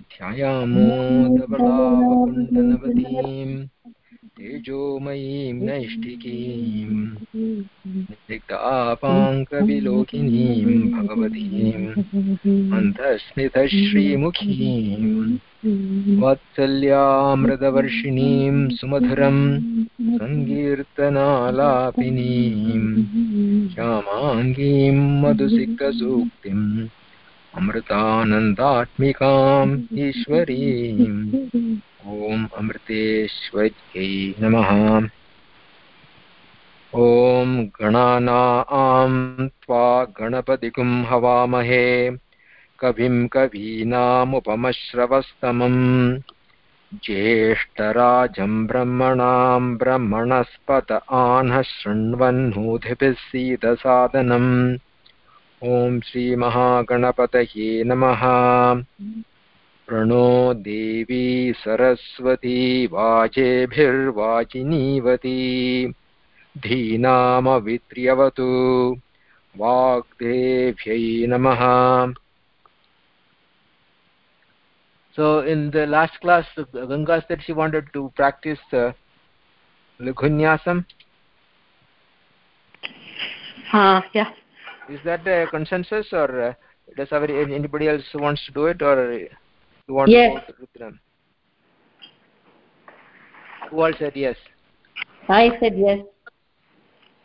ध्यायामो धवलावकुण्डनवतीम् तेजोमयीं नैष्ठिकीम्। निक्तापाङ्कविलोकिनीं भगवतीम्। मन्थस्मितश्रीमुखीम् वात्सल्यामृतवर्षिणीं सुमधुरं सङ्कीर्तनालापिनीम् श्यामाङ्गीं अमृतानन्दात्मिकाम् ईश्वरीम्। ॐ अमृतेश्वर्यै नमः। ॐ गणानां त्वा गणपतिगुं हवामहे। कविं कवीनामुपमश्रवस्तमम्। ज्येष्ठराजं ब्रह्मणां ब्रह्मणस्पत आनः शृण्वन्नोधिभिः सीदसादनम्। ॐ श्रीमहागणपतये नमः प्रणो देवी सरस्वती वाजेभिर्वाचिनीवती धीनामवित्र्यवतु वाग्देव्यै नमः So in the last class, Ganga said she wanted to practice uh, Laghunyasam. Uh, yeah. Is that a consensus or uh, does anybody else wants to do it or you want yes. to go with them? Who all said yes? I said yes.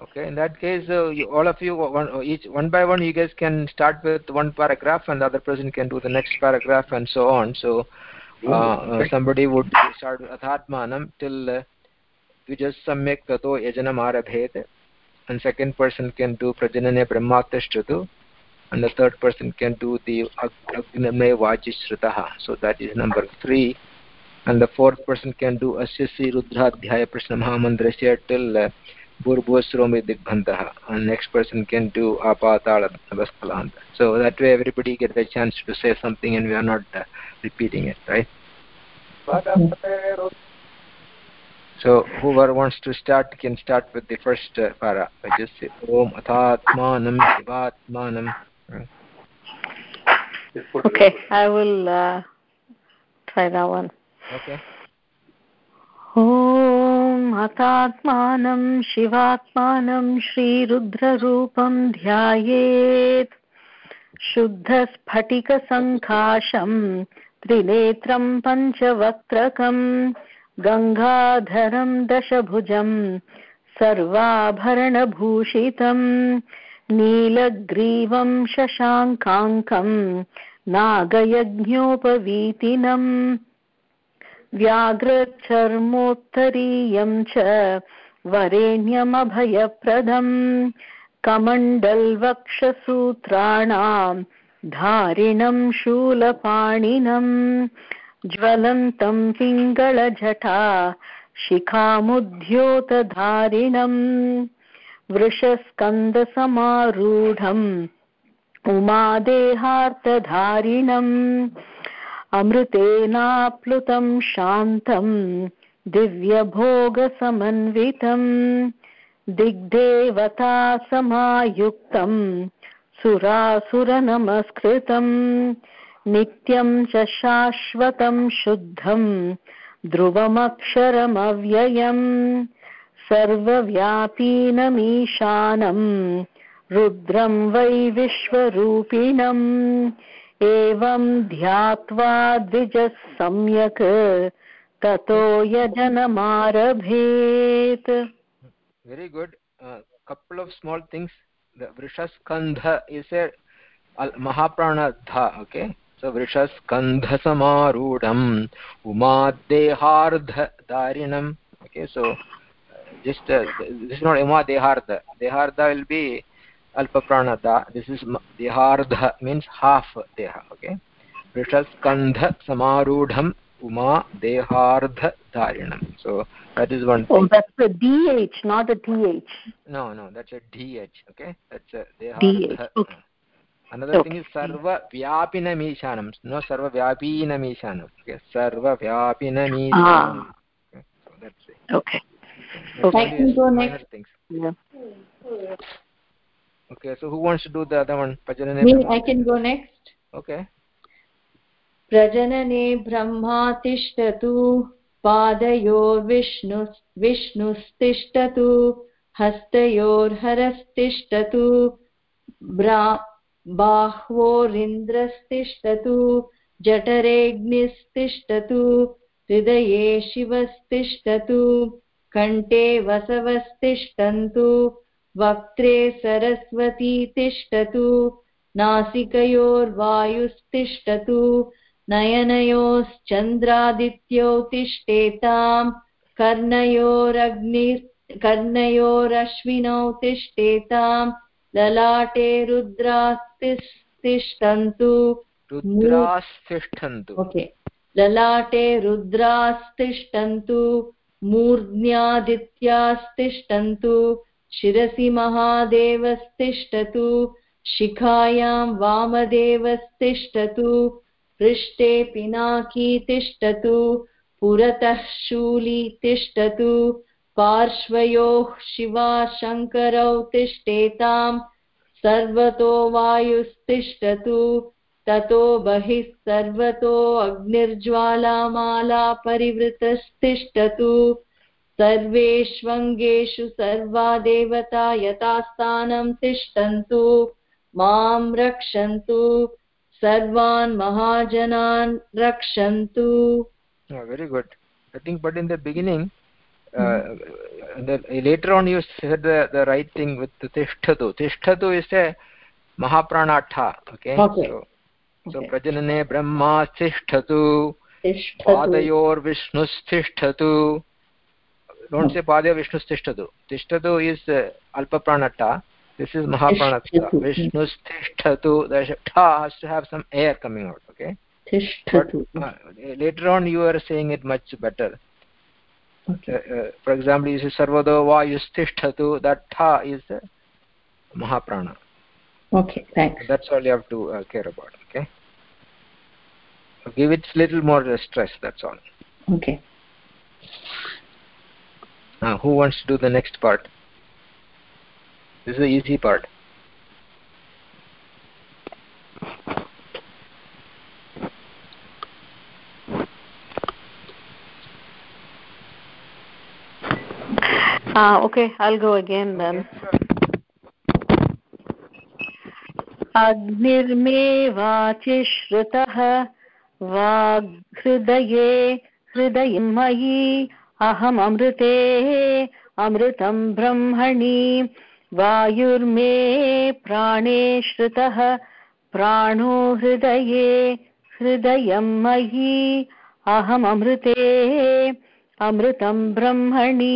Okay, in that case, uh, you, all of you, one, each one by one, you guys can start with one paragraph, and the other person can do the next paragraph, and so on. So, uh, uh, somebody would start with athatmanam till uh, vijas samyak tato yajanam arabhet, and second person can do prajanane brahmatashtratu, and the third person can do the agname vajishrutaha. So that is number three, and the fourth person can do asyasi rudradhyaya prashna mahamandrasya till. Uh, Burbhusromi and next person can do Apatala Navaskalanta. So that way everybody gets a chance to say something and we are not uh, repeating it, right? So whoever wants to start can start with the first uh, para. I just say Om Athatmanam Shivatmanam. Okay, I will uh, try that one. Okay. ॐ हतात्मानं शिवात्मानं श्रीरुद्ररूपं ध्यायेत् शुद्धस्फटिकसङ्काशं त्रिनेत्रं पञ्चवक्त्रकं गङ्गाधरं दशभुजं सर्वाभरणभूषितं नीलग्रीवं शशाङ्काङ्कं नागयज्ञोपवीतिनम् व्याघ्रचर्मोत्तरीयं च वरेण्यमभयप्रदम् कमण्डल्वक्षसूत्राणां धारिणं शूलपाणिनम् ज्वलन्तं पिङ्गळजटा शिखामुद्योतधारिणम् वृषस्कन्दसमारूढम् उमादेहार्तधारिणम् अमृतेनाप्लुतं शान्तम् दिव्यभोगसमन्वितम् दिग्देवतासमायुक्तम् सुरासुरनमस्कृतम् नित्यं च शाश्वतं शुद्धं ध्रुवमक्षरमव्ययम् सर्वव्यापीनमीशानम् रुद्रं वै विश्वरूपिणम् एवं ध्यात्वा द्विजः सम्यक् ततो यजनमारभेत् good. Uh, couple of small things. The Vrishaskandha is a Mahaprana okay? So Vrishaskandha Samarudham Umadehardha Dharinam. Okay, so uh, just uh, this is not Umadehardha. Deharda will be alpa pranada this is dehardha means half deha okay vrishaskandha samarudham uma dehardha dharinam so that is one thing. oh that's a dh not a th no no that's a dh okay that's a dehardha dh okay another okay. thing is sarva vyapinam ishanam no sarva vyapinam ishanam okay sarva vyapinam ishanam ah. okay. so that's it okay okay I can go next. things yeah okay so who wants to do the other one me i can go next okay प्रजनने ब्रह्मा तिष्ठतु पादयोर्विष्णु विष्णुस्तिष्ठतु हस्तयोर्हरस्तिष्ठतु बाह्वोरिन्द्रस्तिष्ठतु जठरेऽग्निस्तिष्ठतु, हृदये शिवस्तिष्ठतु, कण्ठे वसवस्तिष्ठन्तु, वक्त्रे सरस्वती तिष्ठतु नासिकयोर्वायुस्तिष्ठतु नयनयोश्चन्द्रादित्यो तिष्ठेताम् कर्णयोरग्नि कर्णयोरश्विनौ तिष्ठेताम् ललाटे रुद्रास्तिष्ठन्तु। रुद्रास्तिष्ठन्तु। Okay. ललाटे रुद्रास्तिष्ठन्तु मूर्ध्यादित्यास्तिष्ठन्तु शिरसि महादेवस्तिष्ठतु शिखायां वामदेवस्तिष्ठतु पृष्ठे पिनाकी तिष्ठतु पुरतः शूली तिष्ठतु पार्श्वयोः शिवा शङ्करौ तिष्ठेताम् सर्वतो वायुस्तिष्ठतु ततो बहिः सर्वतो अग्निर्ज्वालामाला परिवृतस्तिष्ठतु। सर्वेष्वङ्गेषु सर्वा देवता यथास्थानं तिष्ठन्तु माँ रक्षन्तु सर्वान् महाजनान् रक्षन्तु। Good. I think but in the beginning uh, the, later on you said the, the right thing with the tishtatu tishtatu is a mahapranatha okay, okay. so so prajanane brahma tishtatu पादयोर्विष्णुस्तिष्ठतु don't say padya vishnustishtatu tishtatu is uh, pranata this is mahapranata vishnustishtatu the tha has to have some air coming out okay tishtatu but, uh, later on you are saying it much better okay. uh, uh, for example you say sarvado vayustishtatu that tha is uh, mahaprana. Okay thanks. That's all you have to uh, care about okay? Give it a little more stress that's all. Okay. Uh, who wants to do the next part? This is the easy part uh, okay. I'll go again then. अग्निर्मे वाचि श्रुतः वाग्हृदये हृदयं मयि अहममृते अमृतं ब्रह्मणि वायुर्मे प्राणे श्रुतः प्राणो हृदये हृदयं मयि अहममृते अमृतं ब्रह्मणि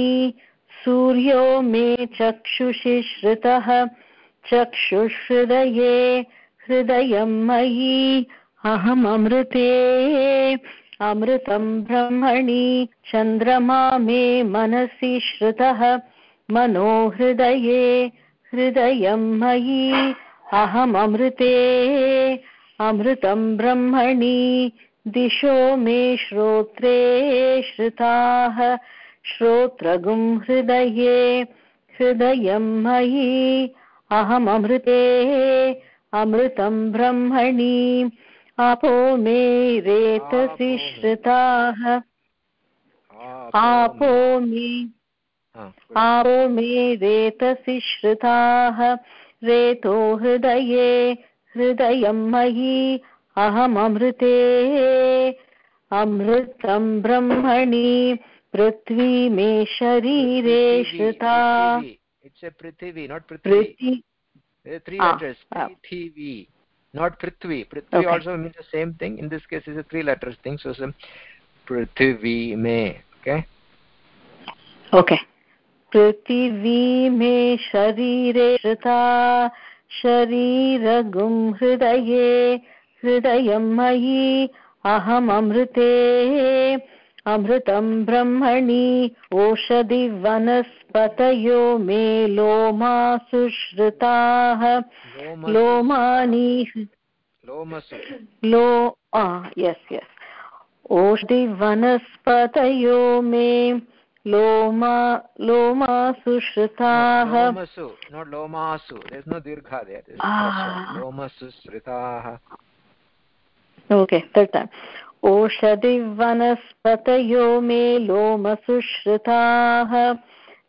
सूर्यो मे चक्षुषि श्रुतः चक्षुहृदये हृदयं मयि अहममृते अमृतं। ब्रह्मणि, चन्द्रमा मे मनसि श्रुतः। मनो हृदये, हृदयं मयि अहममृते अमृतं ब्रह्मणि, दिशो मे श्रोत्रे श्रुताः। श्रोत्रगुं हृदये हृदयं मयि अहममृते अमृतं ब्रह्मणि आपो मे रेतसि श्रुताः। आपो मे आपो मे रेतसि श्रुताः। रेतो हृदये हृदयं मयि अहममृते अमृतं ब्रह्मणि पृथ्वी मे शरीरे श्रुता it's a prithvi. Not prithvi three letters prithvi. Not prithvi. Prithvi also means the same thing in this case is a three letters thing so सम पृथ्वी मे ओके ओके पृथ्वी मे शरीरे श्रुता शरीर गुम हृदये हृदय मयि अहम अमृते अमृतं ब्रह्मणि ओषधिवनस्पतयो मे लोमासु श्रुताः लोमानि लो यस् यस् ओषधिवनस्पतयो मे लोमा लोमासु श्रुताः लोमासु। लोमासु श्रुताः ओके टाइम् ओषधिवनस्पतयो मे लोमसुश्रुताः।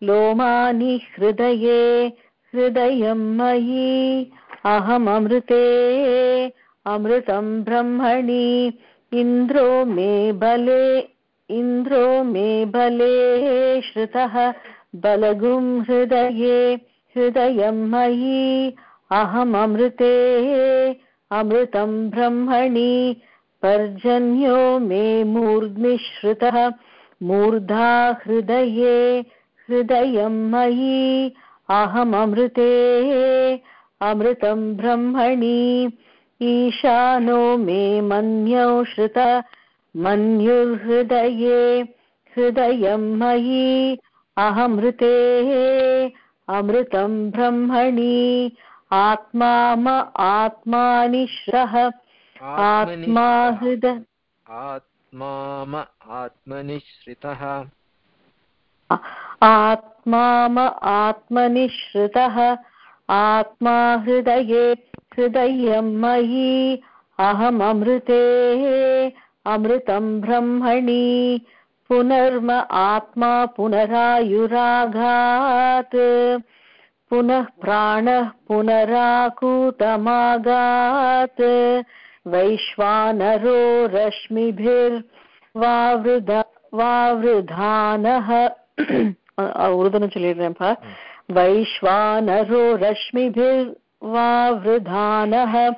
लोमानि हृदये, हृदयं मयि, अहममृते, अमृतं ब्रह्मणि, इन्द्रो मे बले, इन्द्रो मे बले, श्रुतः बलगुं हृदये, हृदयं मयि, अहममृते, अमृतं ब्रह्मणि पर्जन्यो मे मूर्ध्निश्रुतः मूर्धा हृदये, हृदयं मयि, अहममृते, अमृतं ब्रह्मणि। ईशानो मे मन्यौ श्रुत मन्युर्हृदये हृदयं मयि, अहमृते, अमृतं ब्रह्मणि। आत्मा म आत्मानि श्रः आत्मा हृद आत्माम आत्मनिश्रितः आत्माम आत्मनिश्रितः आत्मा हृदये हृदयं मयि अहममृते। अमृतं ब्रह्मणि पुनर्म आत्मा पुनरायुराघात्। पुनः प्राणः पुनराकूतमागात् वैश्वानरो रश्मिभिर्वावृध वावृधानः उर्दुनं चलिरम्भ वैश्वानरो रश्मिभिर्वावृधानः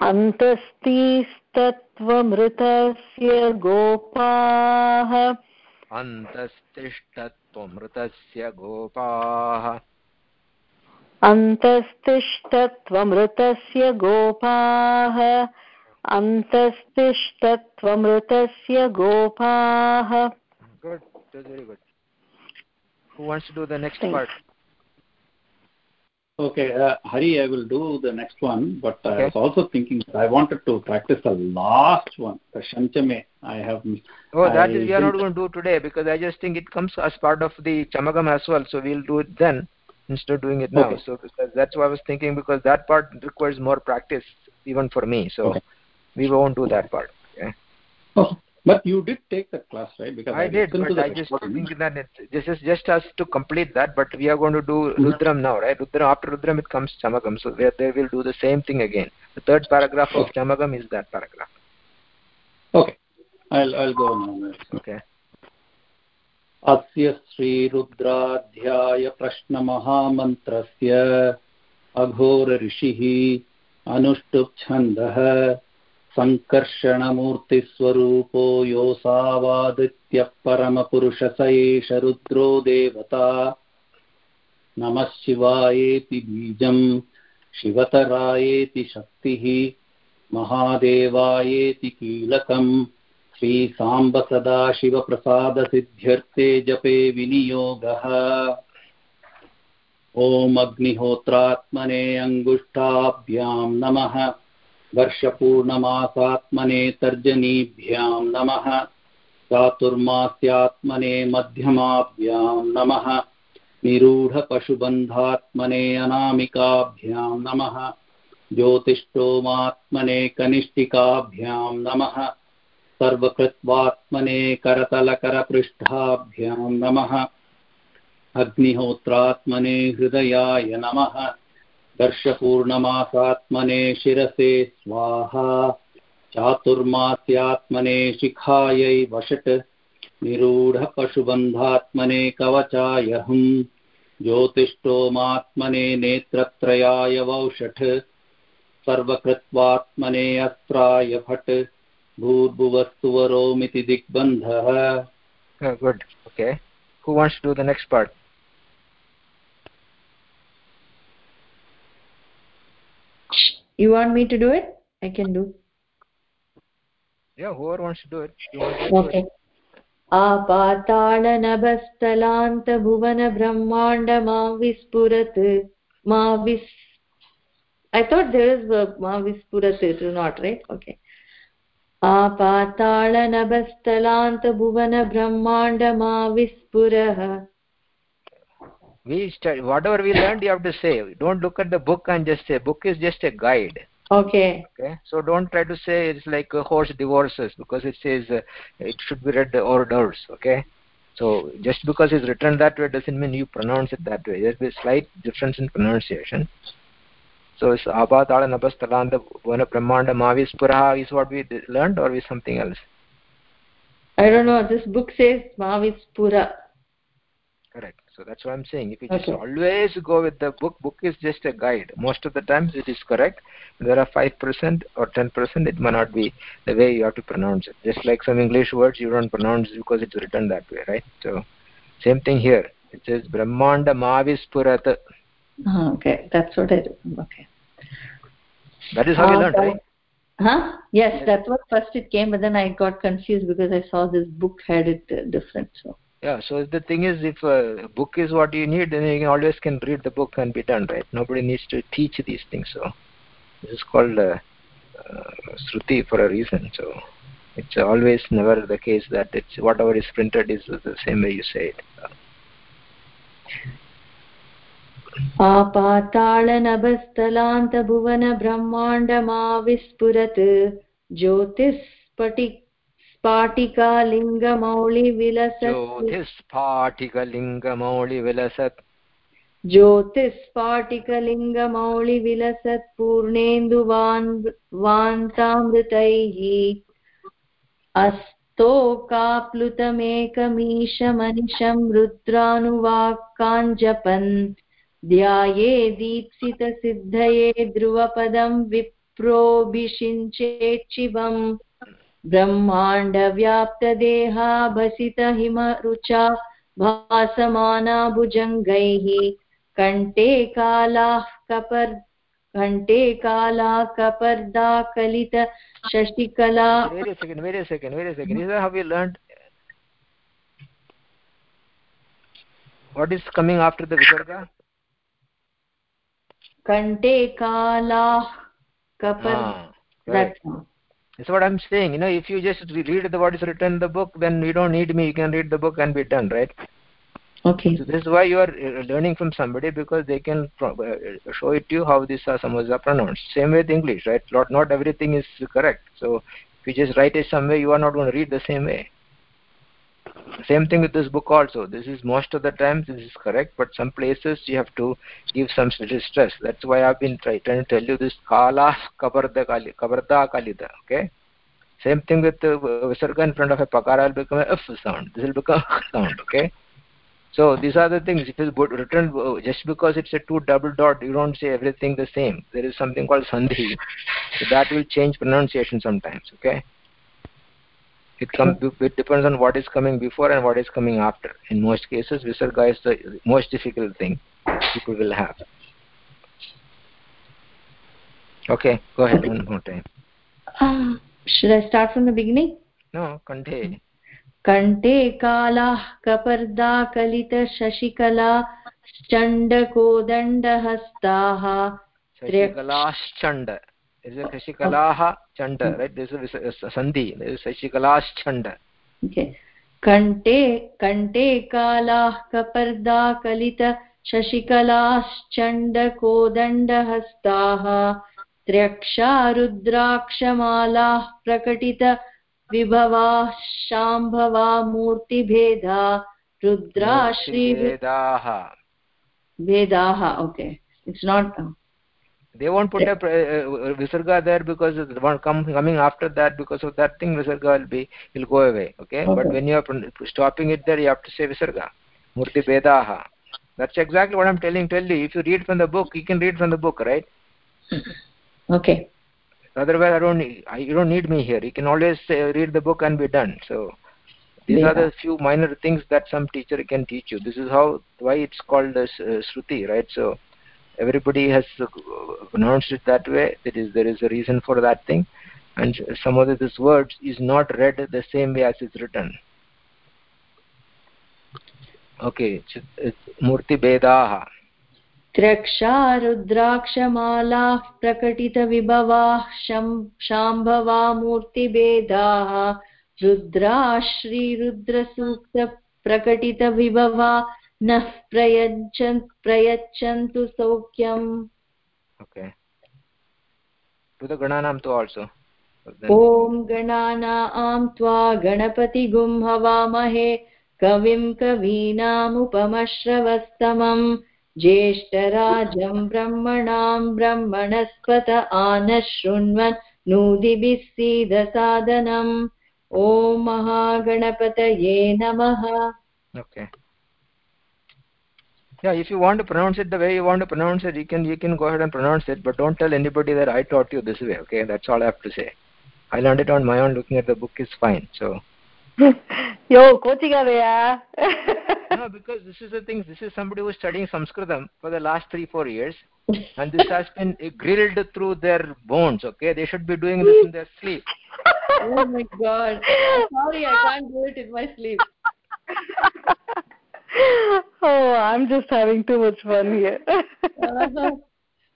अन्तस्तिस्तत्त्वमृतस्य गोपाः। अन्तस्तिष्ठत्वमृतस्य गोपाः। अन्तस्तिष्ठत्वमृतस्य गोपाः अन्तस्तिष्ठत्वमृतस्य गोपाः good that's very good who wants to do the next Thanks. part Okay, uh, Hari, I will do the next one, but I Okay. was also thinking that I wanted to practice the last one, the Shanchame. I have. oh that I is we are not didn't- going to do today because i just think it comes as part of the chamagam as well so we'll do it then instead of doing it now Okay. so that's what i was thinking because that part requires more practice even for me so Okay. we won't do that part okay Oh, but you did take that class, right? Because i did but i just recording. think that it this is just us to complete that but we are going to do Mhm. rudram now right rudram after rudram it comes chamagam so there, there we'll do the same thing again the third paragraph of chamagam is that paragraph Okay, I'll I'll go now. okay अस्य श्रीरुद्राध्यायप्रश्नमहामन्त्रस्य अघोरऋषिः अनुष्टुप्छन्दः सङ्कर्षणमूर्तिस्वरूपो योऽसावादित्यः परमपुरुषस एष रुद्रो देवता। नमः शिवायेति बीजम्, शिवतरायेति शक्तिः, महादेवायेति कीलकम्। श्रीसाम्ब सदाशिवप्रसादसिद्ध्यर्थे जपे विनियोगः। ॐ अग्निहोत्रात्मने अङ्गुष्ठाभ्यां नमः। वर्षपूर्णमासात्मने तर्जनीभ्यां नमः। चातुर्मास्यात्मने मध्यमाभ्यां नमः। निरूढपशुबन्धात्मने अनामिकाभ्यां नमः। ज्योतिष्टोमात्मने कनिष्ठिकाभ्यां नमः। सर्वकृत्वात्मने करतलकरपृष्ठाभ्यां नमः। अग्निहोत्रात्मने हृदयाय नमः। वर्षपूर्णमासात्मने शिरसे स्वाहा। चातुर्मास्यात्मने शिखायै वषट्। निरूढपशुबन्धात्मने कवचाय हुं ज्योतिष्टोमात्मने नेत्रत्रयाय वौषट्। सर्वकृत्वात्मने अस्त्राय फट्। भूर्भुवस्तुवरोमिति दिग्बन्धः Oh. Okay. Who wants to do the next part? You want me to do it? I can do. Yeah, whoever wants to do it. You want to do Okay. it. आपाताळनभस्तलान्तभुवनब्रह्माण्ड मा विस्फुरत् मा विस् I thought there is a ma vispurat it is not right okay आपाताळनभस्तलान्तभुवनब्रह्माण्ड मा विस्फुरः We study, whatever we learned, you have to say. Don't look at the book and just say. Book is just a guide. okay okay so don't try to say it's like a horse divorces because it says uh, it should be read hors d'oeuvres okay so just because it's written that way doesn't mean you pronounce it that way there's a slight difference in pronunciation so it's abatala nabastalanda vana brahmanda mavispura is what we learned or is something else? I don't know. This book says mavispura correct. So that's what i'm saying. If you just always go with the book book is just a guide. Most of the times it is correct. There are 5% or 10% it may not be the way you have to pronounce it. Just like some english words you don't pronounce because it's written that way right? So same thing here. It says brahmanda mavispurat uh, okay. That's what i okay. That is how uh, you learned right? huh? Yes, yes. that's what first it came but then i got confused because i saw this book had it uh, different so. Yeah so the thing is if a book is what you need then you can always can read the book and be done right? Nobody needs to teach these things so. This is called uh, uh, shruti for a reason so. It's always never the case that it's whatever is printed is the same way you say it आपाताळनभस्थलान्तभुवनब्रह्माण्डमाविस्फुरत् ज्योतिस्फटिक स्फाटिकालिङ्गमौळिविलसत् ज्योतिस्फाटिकलिङ्गमौळिविलसत् ज्योतिस्फाटिकलिङ्गमौळिविलसत् पूर्णेन्दुवान्तामृतैः अस्तोकाप्लुतमेकमीशमनिशं रुद्रानुवाक्काञ्जपन् ध्याये दीप्सितसिद्धये ध्रुवपदं विप्रोभिषिञ्चेच्छिवम्। ब्रह्माण्डव्याप्तदेहा भसितहिमरुचा भासमाना भुजङ्गैः कण्ठे कालाः कपर्, कण्ठे काला कपर्दा कलित Sasikala what is coming after the visarga kante kala kapar right. that's that's what i'm saying. You know if you just read the what is written in the book then you don't need me. You can read the book and be done right? Okay. So this is why you are uh, learning from somebody because they can uh, show it to you how these are some are pronounced. Same with english right? Not not everything is correct. So if you just write it some way you are not going to read the same way same thing with this book also. This is most of the times this is correct but some places you have to give some little stress. That's why i've been try, trying to tell you this kala kabarda kali kabarda kalida okay? Same thing with the visarga in front of a pakara will become a f sound. This will become sound okay? So these are the things. If it's written uh, just because it's a two double dot you don't say everything the same. There is something called sandhi. So that will change pronunciation sometimes okay it comes it depends on what is coming before and what is coming after in most cases visarga is the most difficult thing people will have okay go ahead one more time um, should i start from the beginning no kanthe कण्ठे कालाः कपर्दा कलितशशिकला चण्डकोदण्डहस्ताः शशिकलाश्चण्ड शशिकलाः चण्ड right? This is sandhi this is shashikalaschand okay. कण्ठे कण्ठे कालाः कपर्दा कलित शशिकलाश्चण्डकोदण्डहस्ताः त्र्यक्षा रुद्राक्षमालाः प्रकटित विभवा शाम्भवा मूर्तिभेदा रुद्रा श्रीभेदाः भेदाः okay. It's not they won't put a uh, visarga there because the one come, coming after that because of that thing visarga will be will go away okay? okay. but when you are stopping it there you have to say visarga murti vedaha that's exactly what i'm telling tell you if you read from the book you can read from the book right? Okay. Otherwise i don't I, you don't need me here. You can always uh, read the book and be done. So these yeah. are the few minor things that some teacher can teach you. This is how why it's called as uh, shruti right? So everybody has uh, pronounced it that way there is there is a reason for that thing and some of this words is not read the same way as it's written okay it's, it's murti bedaha त्रक्षा रुद्राक्षमालाः प्रकटितविभवाः शाम्भवा मूर्तिभेदाः रुद्रा श्रीरुद्रसूक्तप्रकटितविभवा नः प्रयच्छन् प्रयच्छन्तु सौख्यम्। Okay. To the gananam tu also. ॐ गणानां त्वा गणपतिगुं हवामहे कविं कवीनामुपमश्रवस्तमम् ज्येष्ठराजं ब्रह्मणां ब्रह्मणस्पत आनः शृण्वन् नूदिभिः सीदसादनम्। ॐ महागणपतये नमः। Okay. Yeah if you want to pronounce it the way you want to pronounce it you can you can go ahead and pronounce it but don't tell anybody that i taught you this way okay? That's all i have to say. I learned it on my own looking at the book is fine so. Yo kochigavaya no because this is the thing this is somebody who is studying sanskritam for the last 3 4 years and this has been grilled through their bones okay? They should be doing this in their sleep. Oh my god. Sorry i can't do it in my sleep oh i'm just having too much fun here uh-huh.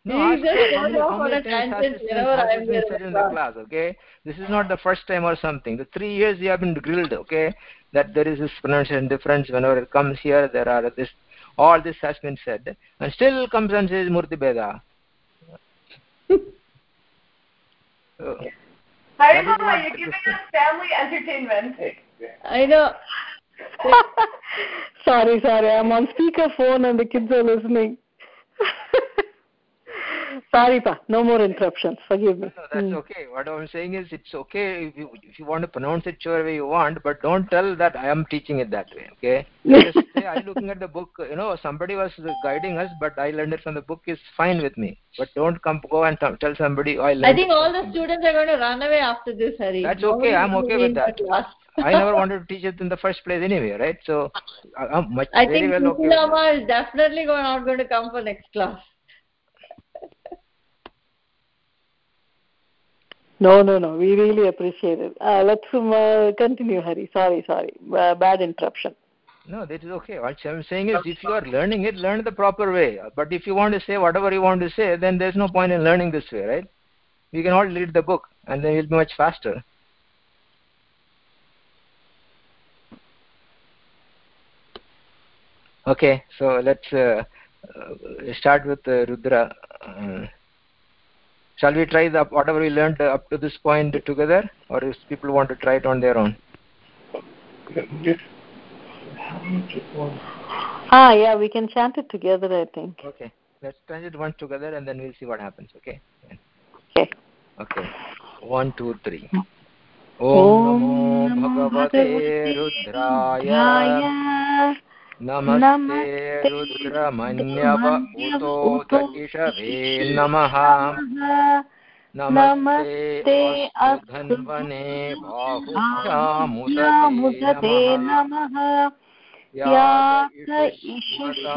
No, He just her how goes off on a tangent whenever I'm been there said in in the the class, okay? This is not the first time or something. The three years you have been grilled, okay? That there is this pronunciation difference. Whenever it comes here, there are this, all this has been said. And still comes and says Murti Beda. so, Hi, That is Mama, you're giving us family entertainment. i know sorry sorry i'm on speakerphone and the kids are listening sorry pa no more interruptions forgive me no, that's Hmm. okay. What I'm saying is, it's okay if you if you want to pronounce it whichever way you want, but don't tell that I am teaching it that way. Okay? Just say I'm looking at the book. You know, somebody was guiding us, but I learned it from the book. Is fine with me. But don't come go and tell somebody oh, I learned. i think it all the students are going to run away after this hari That's Nobody okay. I'm okay with that. I never wanted to teach it in the first place anyway, right? So I- I'm much I very think well okay. with that. Lama is definitely going, not going to come for next class. No no no we really appreciate it uh, let's um, uh, continue hari sorry sorry uh, bad interruption No, that is okay. What I'm saying is, if you are learning it, learn the proper way. But if you want to say whatever you want to say, then there's no point in learning this way, right? We can all read the book, and then you'll be much faster. Okay, so let's uh, uh, start with uh, Rudra Uh, shall we try the whatever we learned uh, up to this point together, or if people want to try it on their own? ah yeah we can chant it together i think Okay, let's try it once together, and then we'll see what happens. Okay. okay Okay. One, two, three. ॐ ॐ नमो नमो भगवते रुद्राय नमस्ते रुद्रमन्यव उतोत इषवे नमः। नमस्ते अस्तु धन्वने बाहुभ्यामुदते नमः। यात इषुशिवतमागं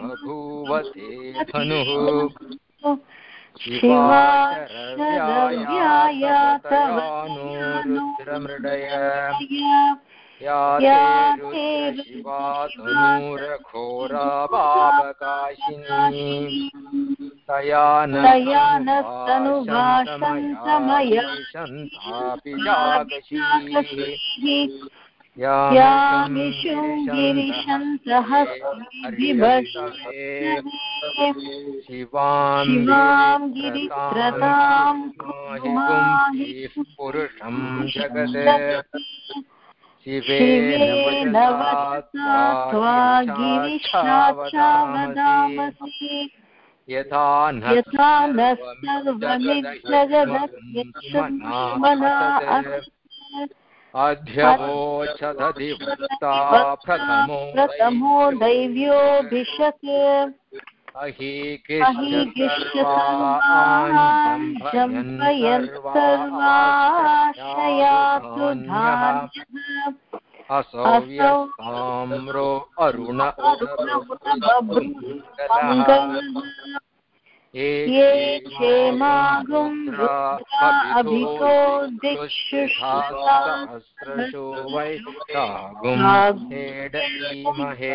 बभूवते धनुः या ते रुद्रशिवा तनूरघोरा पापकाशिनी तया नस्तनुभाषन्तमयापि जागशीः यामिषुं गिरिशन्तः शिवां गिरित्रतां पुरुषं जगत् शिवेन वचसा गिरिशावदामसि यथा न अध्यवोचदधिवक्ता प्रथमो दैव्योऽभिषक् अहीकृष्य सर्वाञ्जम्भयन् सर्वाशयातु असौ व्यस्ताम्रो अरुण ये क्षेमागुं रुद्राभितो वै हेडीमहे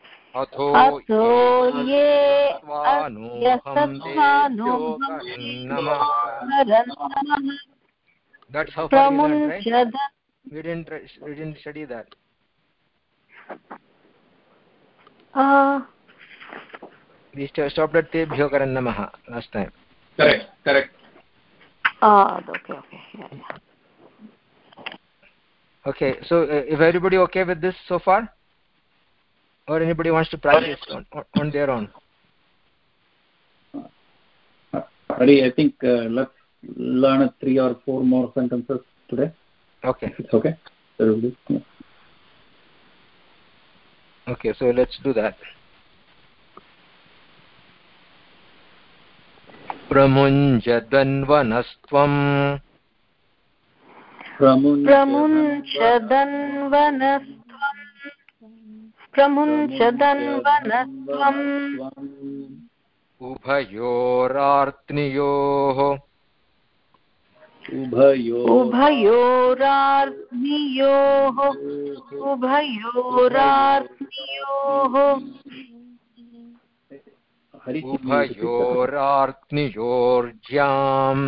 अथो ये नमः That's how far you learned, right? We didn't, we didn't study that. Uh, we stopped at Tebhyo Karan Namaha last time. Correct, correct. Ah, okay, okay. Yeah, yeah. Okay, so uh, is everybody okay with this so far? Or anybody wants to practice on, on their own? Hari, I think uh, let's learn three or four more sentences today. Okay. It's okay. Everybody. Yeah. Okay, so let's do that. प्रमुञ्चदन्वनस्त्वम् प्रमुञ्चदन्वनस्त्वम् प्रमुञ्चदन्वनस्त्वम् उभयोरार्त्नियोः उभयोरार्त्नियोः उभयोरार्त्नियोः उभयोरार्त्नियोर्ज्याम्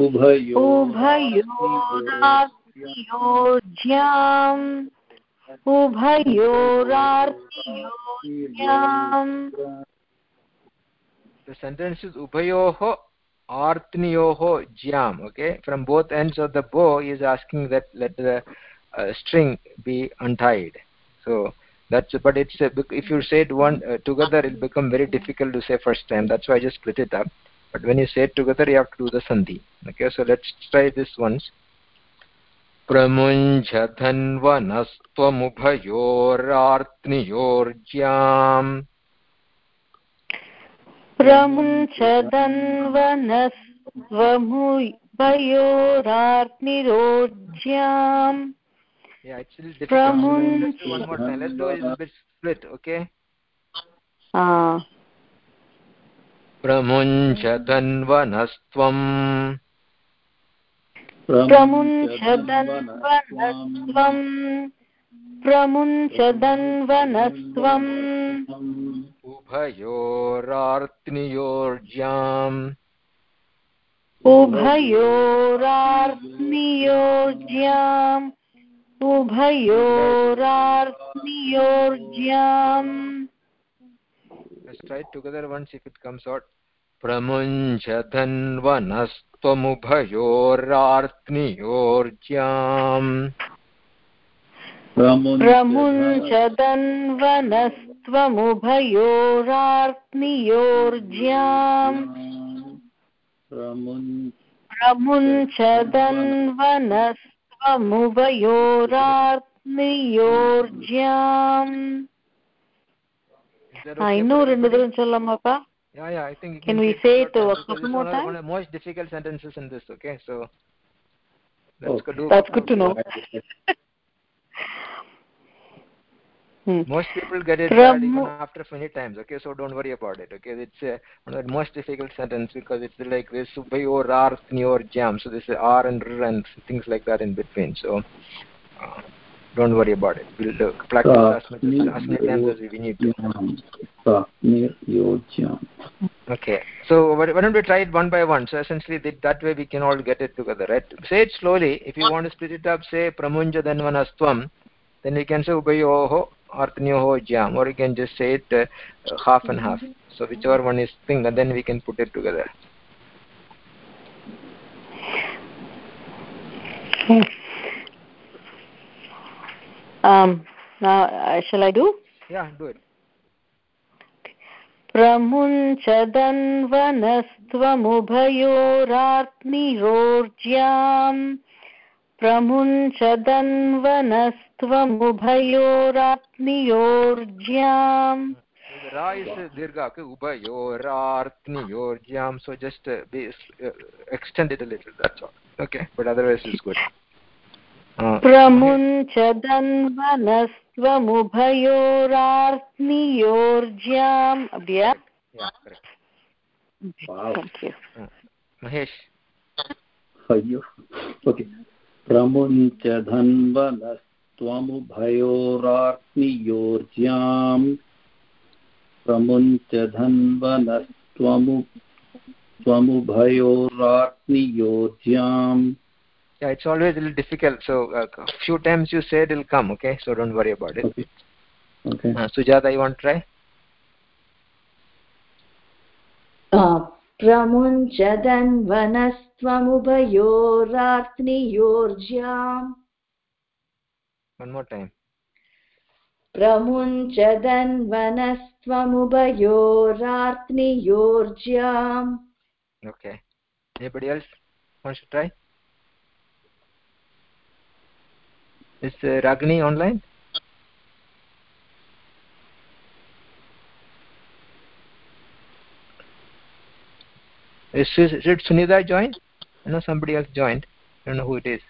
उभयोरार्त्नियोर्ज्याम् उभयोरार्त्नियोर्ज्याम् The sentence is ubayoho artniyoho jyam okay from both ends of the bow he is asking that let the uh, string be untied so that's but it's a, if you say it one uh, together it'll become very difficult to say first time that's why i just split it up but when you say it together you have to do the sandhi okay so let's try this once प्रमुञ्छधन्वनस्त्वमुभयोरार्त्नियोर्ज्याम् प्रमुञ्छधन्वनस्त्वमुभयोरार्त्निरोज्याम् प्रमुञ्छधन्वनस्त्वम् प्रमुञ्चदन्वनस्त्वम्। प्रमुञ्चदन्वनस्त्वम् उभयोरार्त्नियोर्ज्याम् उभयोरार्त्नियोर्ज्याम् उभयोरार्त्नियोर्ज्याम् let's try it together once if it comes out. प्रमुञ्चधन्वनस्त्वमुभयोरार्त्नियोर्ज्याम् प्रमुञ्चदन्वनस्त्वमुभयोरार्त्नियोर्ज्याम् प्रमुञ्चदन्वनस्त्वमुभयोरार्त्नियोर्ज्याम् இன்னும் ரெண்டு தடவை சொல்லலாமாப்பா yeah yeah i think you can, can we say it a couple more times one of the most difficult sentences in this okay? So let's oh, do that's good to know. Hmm. most people get it bad even after many times okay? So don't worry about it okay? It's uh, one of the most difficult sentence because it's like this subayor r your jam. So this is r and r and things like that in between so uh, don't worry about it. We'll uh, practice as much as, as many times as we need to. okay. So why don't we try it one by one? So essentially that way we can all get it together right? Say it slowly. If you want to split it up say pramunja dhanvanastvam then we can say ubayoho artnyoho jam or you can just say it uh, half and half. So whichever one is thing and then we can put it together um now uh, shall i do yeah do it प्रमुञ्चदन्वनस्त्वमुभयोरात्निरोर्ज्याम् प्रमुञ्चदन्वनस्त्वमुभयोरात्नियोर्ज्याम् ra is dirgha okay ubayorartniyorjam so just uh, be, uh, extend it a little that's all okay but otherwise it's good प्रमुञ्चदन्वनस्त्वमुभयोरार्त्नियोर्ज्याम् महेश। अय्यो। Okay. प्रमुञ्चधन्वनस्त्वमुभयोरार्त्नियोर्ज्याम् प्रमुञ्चधन्वनस्त्वमु त्वमुभयोरार्त्नियोज्याम् yeah it's always a little difficult so a uh, few times you said it'll come okay so don't worry about it okay okay uh, sujata you want to try प्रमुञ्चदन्वनस्त्वमुभयोरार्त्नियोर्ज्याम् one more time प्रमुञ्चदन्वनस्त्वमुभयोरार्त्नियोर्ज्याम् okay anybody else wants to try Is uh, ragini online is, is it sunida joined i know somebody else joined i don't know who it is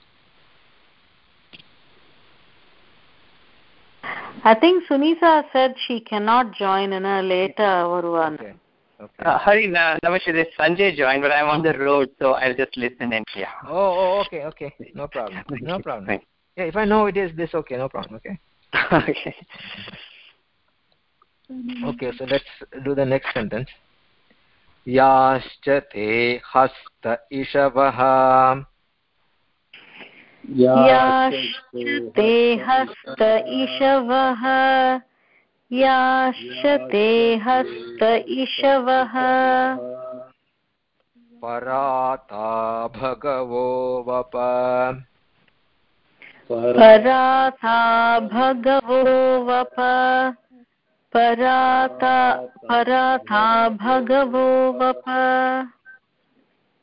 I think Sunita said she cannot join in a later one. Okay. Okay. Uh, Hari, Namaste, this Sanjay joined, but I'm on the road, so I'll just listen and yeah. Oh, oh okay, okay. No problem. No problem. Yeah, if I know it is this, okay, no problem, okay? okay. Okay, so let's do the next sentence. याश्च ते हस्त इषवः याश्च ते हस्त इषवः याश्च ते हस्त इषवः पराता भगवो वप पराता भगवो वप। पराता पराता भगवो वप।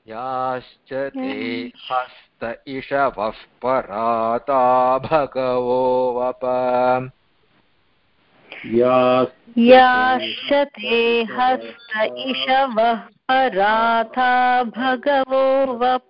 याश्च ते हस्त इषवः पराता भगवो वप। याश्चते हस्त इषवः पराथा भगवो वप।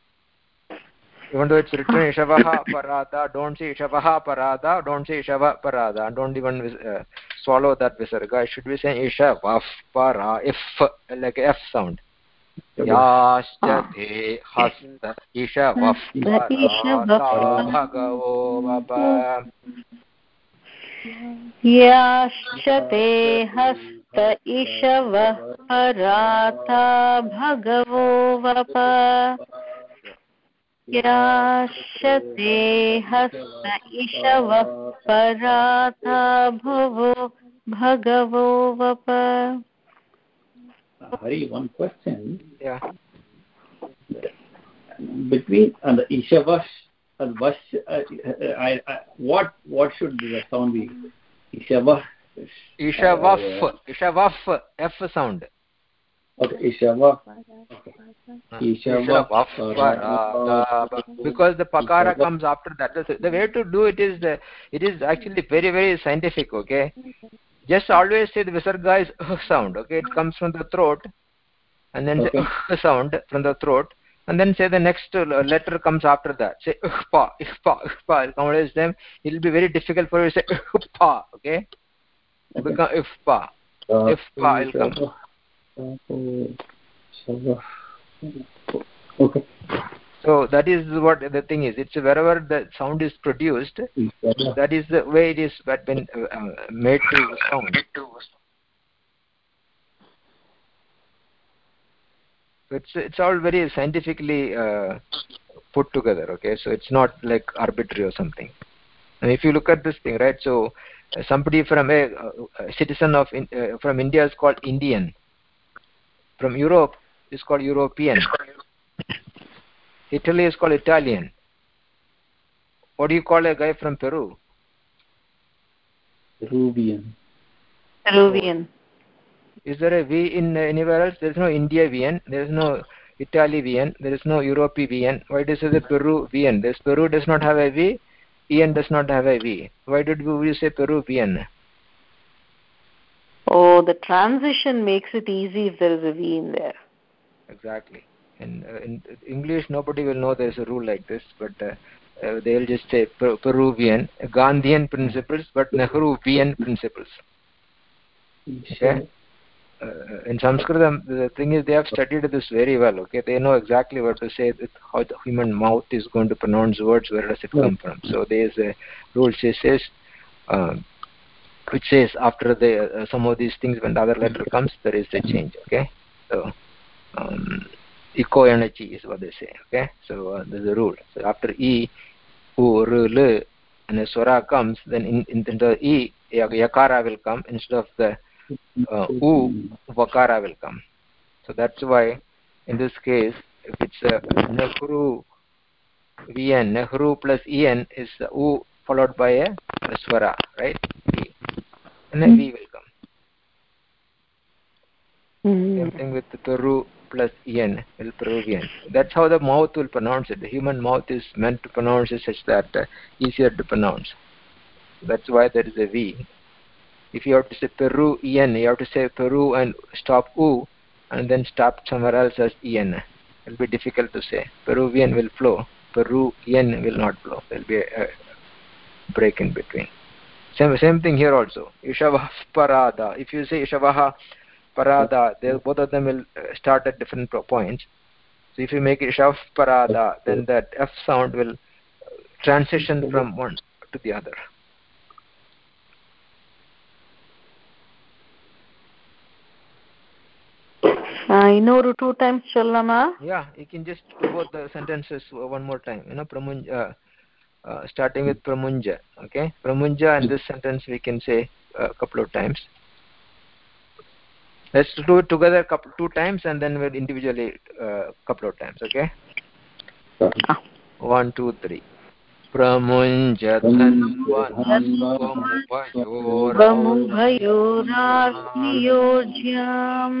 even though it's written ishavaha parada don't say ishavaha parada don't say ishava parada don't even uh, swallow that visarga it should be saying ishava para if like f sound याश्च ते हस्त इषवः भगवो वप याश्च ते हस्त इषवः पराता भगवो वप याश्च ते हस्त इषवः पराता भुवो भगवो वप Hari, one question. Yeah. Between uh, the Ishavash and Vash, uh, I, I, what what should the sound be? Ishavah. Ishavaf. Uh, Ishavaf. F sound. Hmm. Uh, uh, because the pakara comes after that. The way to do it is the, it is actually very very scientific. Okay? Just always say the visarga is uh sound okay? It comes from the throat and then okay. say uh sound from the throat and then say the next uh, letter comes after that. Say pa pa pa nowadays them. It will be very difficult for you to say pa okay? It become if pa if pa will come okay. So that is what the thing is. It's wherever the sound is produced that is the way it is been uh, made to sound. So it's it's all very scientifically uh, put together okay? So it's not like arbitrary or something. And if you look at this thing right? So uh, somebody from a, a citizen of in, uh, from india is called indian from europe is called european. Italy is called italian. What do you call a guy from peru? Peruvian. Peruvian. Is there a v in uh, anywhere else? There is no india vn there is no italy vn there is no europe vn why does it say peru vn this peru does not have a v en does not have a v. Why did we say peruvian oh the transition makes it easy if there is a v in there. Exactly. In, uh, in english nobody will know there is a rule like this but uh, uh, they'll just say per peruvian gandhian principles but nehruvian principles. Okay? Uh, in sanskrit the thing is they have studied this very well okay? They know exactly what to say how the human mouth is going to pronounce words where does it come from. So there is a rule which says um, which says after the uh, some of these things when the other letter comes there is a change okay? So um, eco energy is what they say okay? So uh, there's a rule. So after e u r l and a swara comes then in, in, the e yakara will come instead of the uh, u vakara will come. So that's why in this case if it's a nehru vn nehru plus en is u followed by a, swara right and then v will come same thing with peru plus en will peruvian that's how the mouth will pronounce it. The human mouth is meant to pronounce it such that uh, easier to pronounce. That's why there is a v. If you have to say peru en you have to say peru and stop u and then stop somewhere else as en it will be difficult to say. Peruvian will flow. Peru en will not flow. There will be a, a break in between same same thing here also ishavah parada if you say ishavah parada they both of them will uh, start at different points so if you make ishav parada then that f sound will transition from one to the other ಐನೂರು two times ಚೊಲ್ಲಮ್ಮ yeah you can just do both the sentences one more time you know pramunja uh, uh, starting with pramunja okay pramunja and this sentence we can say a couple of times let's do it together couple two times and then we'll individually a uh, couple of times okay one two three प्रमुञ्जधन्वमुभयोराज्ञयोज्याम्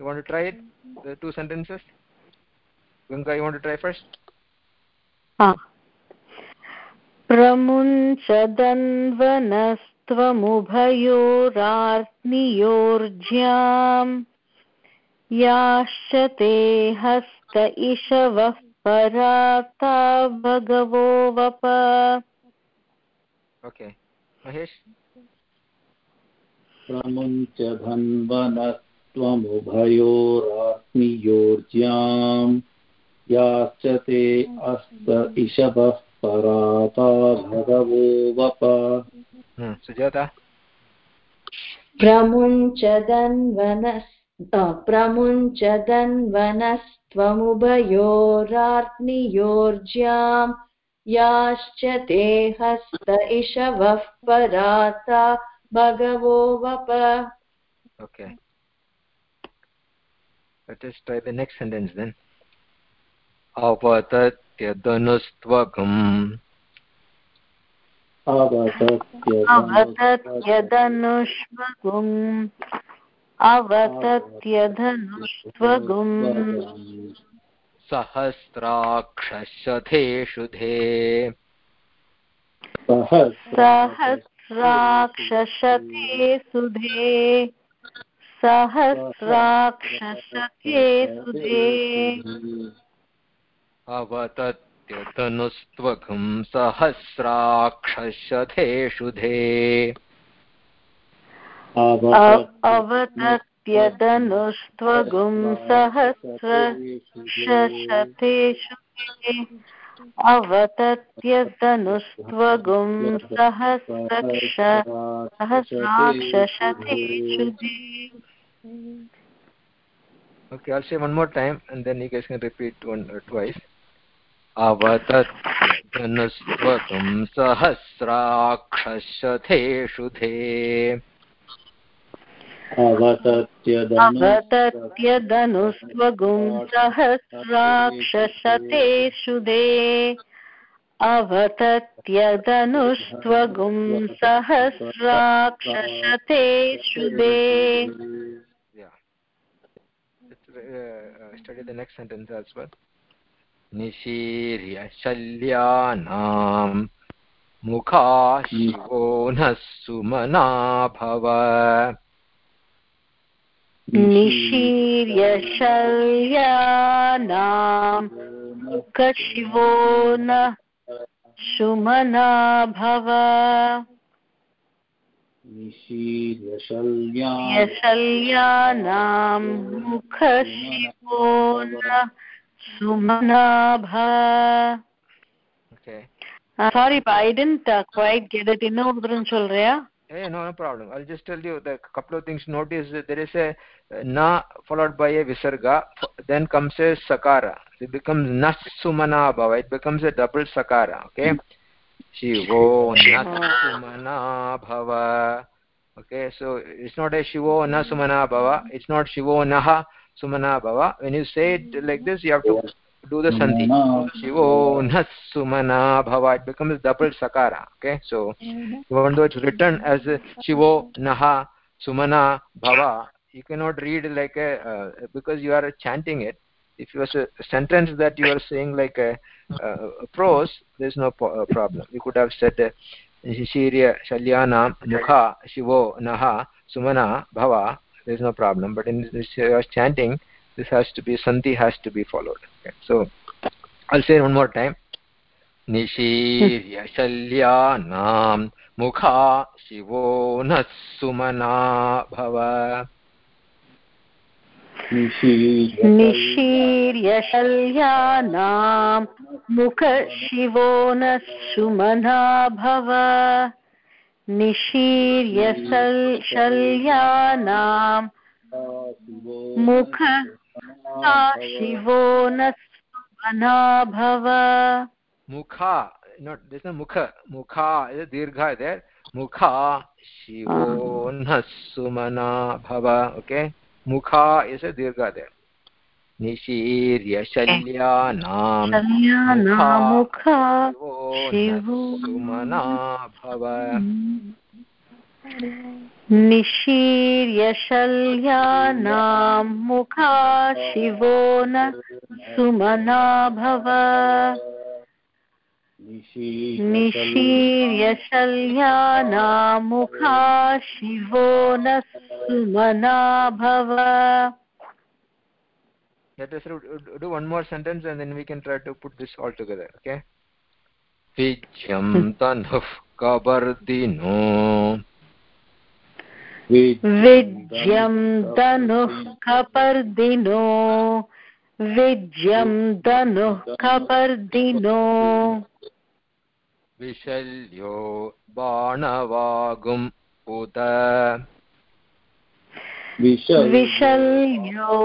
You want to try it? The two sentences? Gunga, you want to try first? हाँ। प्रमुञ्चदन्वनस्त्वमुभयोरार्नियोर्ज्याम् याश्च ते हस्त इषवः पराता भगवो वप okay Mahesh प्रमुञ्चधन्वनस् धन्वनस्त्वमुभयोरात्मीयोर्ज्याम् याश्च ते अस्त इषवः पराता भगवो वप Hmm. Sujata? प्रमुञ्चदन्वनस् याश्च ते हस्त इषवः पराता भगवो वप Okay. Let us try the next sentence then. Avatatyadanustvagam अवतत्यधनुष्वगुम् अवतत्यधनुष्वगुम् सहस्राक्षशथेषु धे सहस्राक्षशते सुधे सहस्राक्षशते सुधे अवतत्यतनुस्त्वकं सहस्राक्षशथेषु धे अवतत्यदनुस्त्वगुं सहस्रशतेषु अवतत्यतनुस्त्वगुं सहस्रक्ष सहस्राक्षशतेषुधे Okay, I'll say one more time and then you guys can repeat one or twice. अवतत्नस्त्वकं सहस्राक्षशथेषु धे अवतत्यदनुस्त्वगुं सहस्राक्षशतेषु दे अवतत्यदनुस्त्वगुं सहस्राक्षशतेषु दे Yeah. Let's uh, uh, study the next sentence as well. निशीर्य शल्यानां मुखा शिवो नः सुमना भव। निशीर्यशल्यानां मुखशिवो न सुमना भव। यशल्यानां मुखशिवो न सुमना भव Okay. Uh, sorry, but I didn't uh, quite get it. இன்னும் ஒரு தரம் சொல்றியா Hey, no, no problem. I'll just tell you the couple of things. Notice that there is a uh, na followed by a visarga, f- then comes a sakara. It becomes nasumana bhava. It becomes a double sakara. Okay. Shivo nasumana bhava. Okay, so it's not a shivo nasumana bhava. It's not shivo naha sumana bhava. When you say it like this, you have to do the sandhi. Shivo nasumana bhava. It becomes double sakara. Okay, so even though it's written as shivo naha sumana bhava you cannot read like a uh, because you are chanting it if it was a sentence that you are saying like a, uh, prose there's no po- uh, problem you could have said uh, shirya shalyana mukha shivo naha sumana bhava there's no problem but in this you are chanting this has to be sandhi has to be followed okay. so i'll say it one more time निशीर्य शल्यानां मुखा शिवो नः सुमना भव निशीर्यशल्यानां मुखशिवो न सुमना भव। निशीर्यशल्यानां मुख शिव न मुखा मुख। मुखा इज़ दीर्घ इज़ मुखा शिवो न सुमना भव okay? Is a dirgha there निशीर्य शल्यानां शल्यानां मुख सुमना भव। निशीर्यशल्यानां मुखा शिवो न सुमना भव। निशीर्यशल्यानां मुखा शिवो न सुमना भव let us do one more sentence and then we can try to put this all together okay vijyam tanuh kabardino विज्यं धनुः कपर्दिनो विज्यं धनुः कपर्दिनो। विशल्यो बाणवागुम् उत। विशल्यो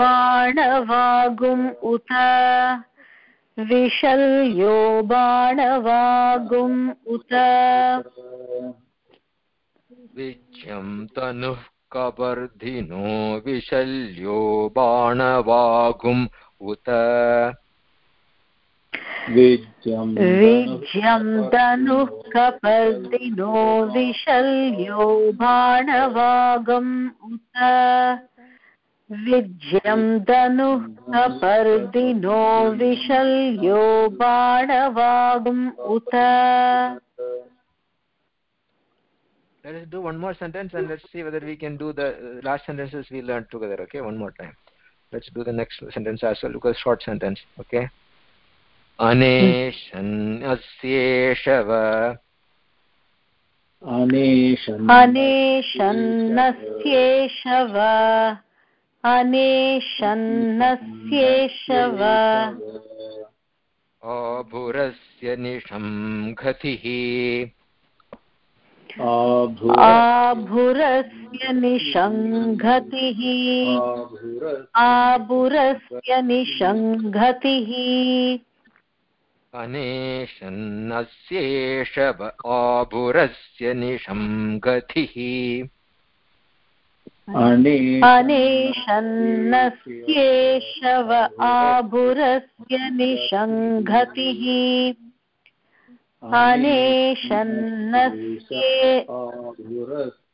बाणवागुम् उत। विशल्यो बाणवागुम् उत। विज्यं तनुः कबर्धिनो विशल्यो बाणवागुम् उत। विज्यं धनुः कपर्दिनो विशल्यो बाणवागम् उत। विज्यं धनुः कपर्दिनो विशल्यो बाणवागम् उत। let us do one more sentence and let's see whether we can do the uh, last sentences we learned together okay one more time let's do the next sentence as well because short sentence okay अनेशन्यस्येषव अनेशन्नस्येषव अनेशन्नस्येषव आभुरस्य निषङ्घतिः आभुरस्य निषङ्घतिः। आभुरस्य निषङ्घतिः। अनेशन्नस्येष आभुरस्य निषङ्गतिः अनेशन्नस्येषव आभुरस्य निषङ्घतिः।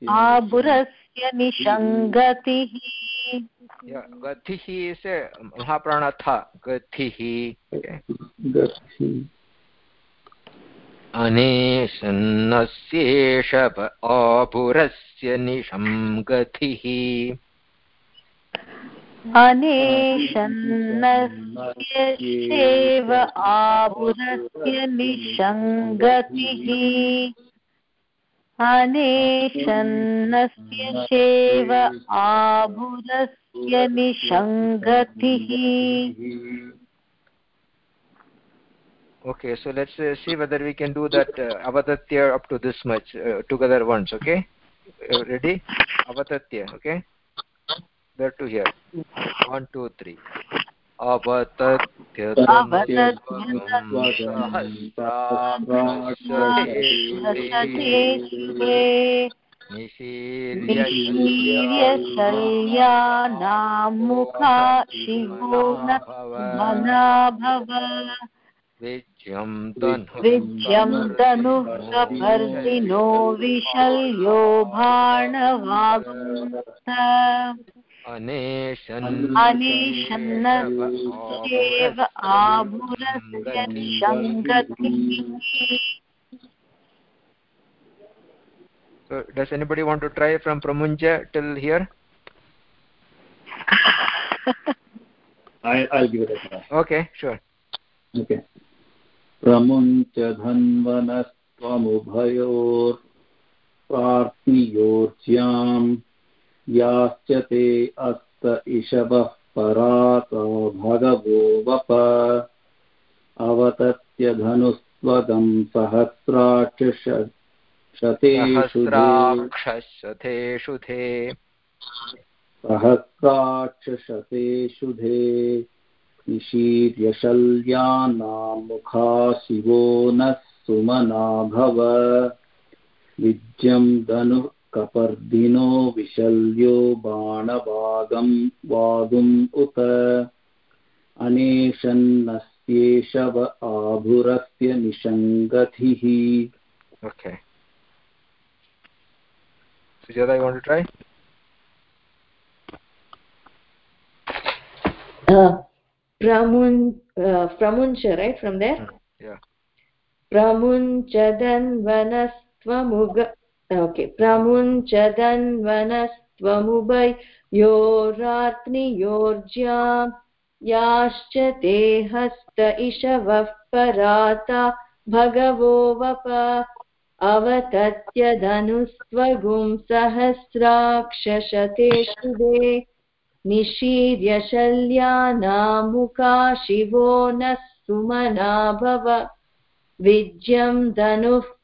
आबुरस्य निषङ्गतिः गतिः महाप्राणथ गतिः। अनेशन्नस्येष आपुरस्य निशङ्गतिः अनेशन्नस्येव आपुरस्य निषङ्गतिः अनेशन्नस्य शेव आभुरस्य निषङ्गतिः okay so let's uh, see whether we can do that uh, avatatya up to this much uh, together once okay uh, ready avatatya okay There to here one two three avatatya निशीर्यशल्यानामुखा शिवो न विज्यं विशल्यो भाणवागुन्त अनेशन्नस्येव आभुरस्य निषङ्गतिः So, does anybody want to try from Pramunja till here? I, I'll give it a try. Okay, sure. Okay. प्रमुञ्च धन्वनस्त्वमुभयोर्प्रार्थियोर्ज्याम् याश्च ते अस्त इषवः परातो भगवो वप। अवतत्य धनुस्त्वगं सहस्राक्ष शतेषु सहस्राक्षशतेषु धे सहस्राक्षशतेषु धे निशीर्यशल्यानामुखा शिवो नः सुमना भव विज्यं धनुः कपर्दिनो विशल्यो बाणवागं वागुम् उत अनेशन्नस्येषव आभुरस्य निषङ्गतिः Okay. Sujata, you want to try? uh, pramun uh, pramuncha right from there Yeah. pramunchadanvanastvamug okay. Pramunchadanvanastvamubay योरात्नियोर्ज्याम् याश्च ते हस्त इषवः पराता भगवो वप अवतत्यधनुस्त्वगुं सहस्राक्षशतेषु दे निशीर्यशल्यानामुका शिवो नः सुमना भव विज्यं धनुः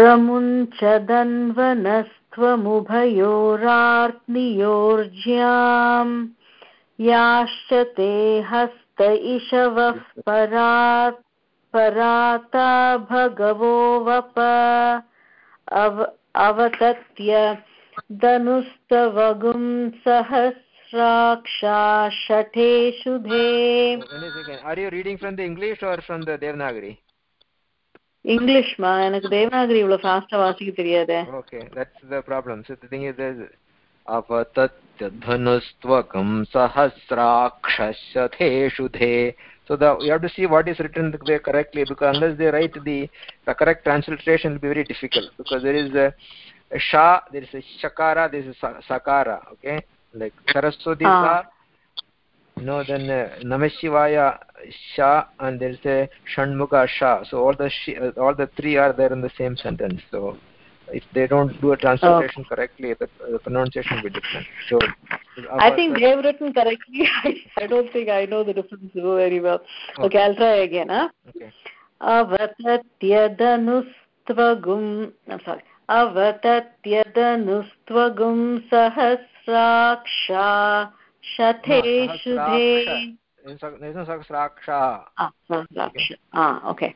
प्रमुञ्चदन्वनस्त्वमुभयोरार्त्नियोर्ज्याम् याश्च ते हस्त इषवः परात् भगवो वप अव, अवतत्य धनुस्तवगुं सहस्राक्षा शठेषु धे. Are you reading from the English or from? இங்கிலீஷ்மா எனக்கு தேவநாகரி இவ்வளவு ஃபாஸ்டா வாசிக்க தெரியாதே Okay, that's the problem. So the thing is, there's avatatya dhanustvakam sahasrakshasyatheshu the. So so the you have to see what is written there correctly because unless they write the the correct transliteration will be very difficult because there is a, a sha there is a shakara there is a sakara okay like saraswati ah. no then uh, namashivaya sha and there's a shanmuka sha so all the uh, all the three are there in the same sentence. So if they don't do a translation oh. correctly the, the, pronunciation will be different. So i think they have written correctly. I, don't think i know the difference very well. Okay, okay i'll try again huh? okay. Avatatyadanustvagum i'm sorry. Avatatyadanustvagum sahasraksha okay.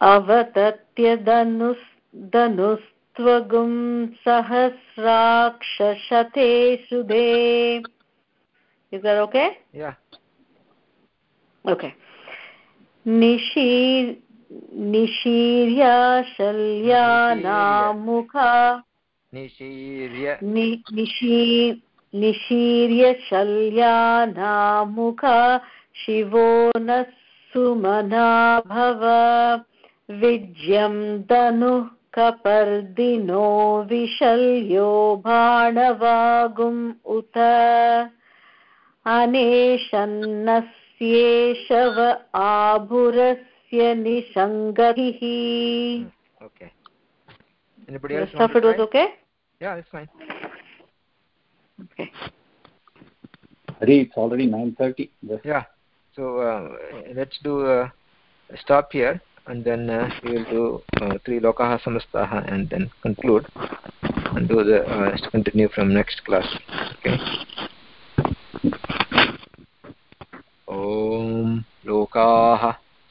अवतत्यदनुस् सहस्राक्षशते सुधे is that okay? Yeah. Okay. निशीर् निशीर्याशल्यानामुखा निशीर्य निशीर् शिवो न सुमना भव। विज्यं धनुः कपर्दिनो विशल्यो भाणवागुम् उत। अनेशन्नस्येषव आभुरस्य निषङ्गतिः okay. Anybody else stuff it was okay? Yeah it's fine. Okay. Hari, it's already 9:30 yeah. So uh, let's do uh, stop here and then uh, we will do uh, three lokaha samastaha and then conclude and do the uh, continue from next class. Okay? Om lokaha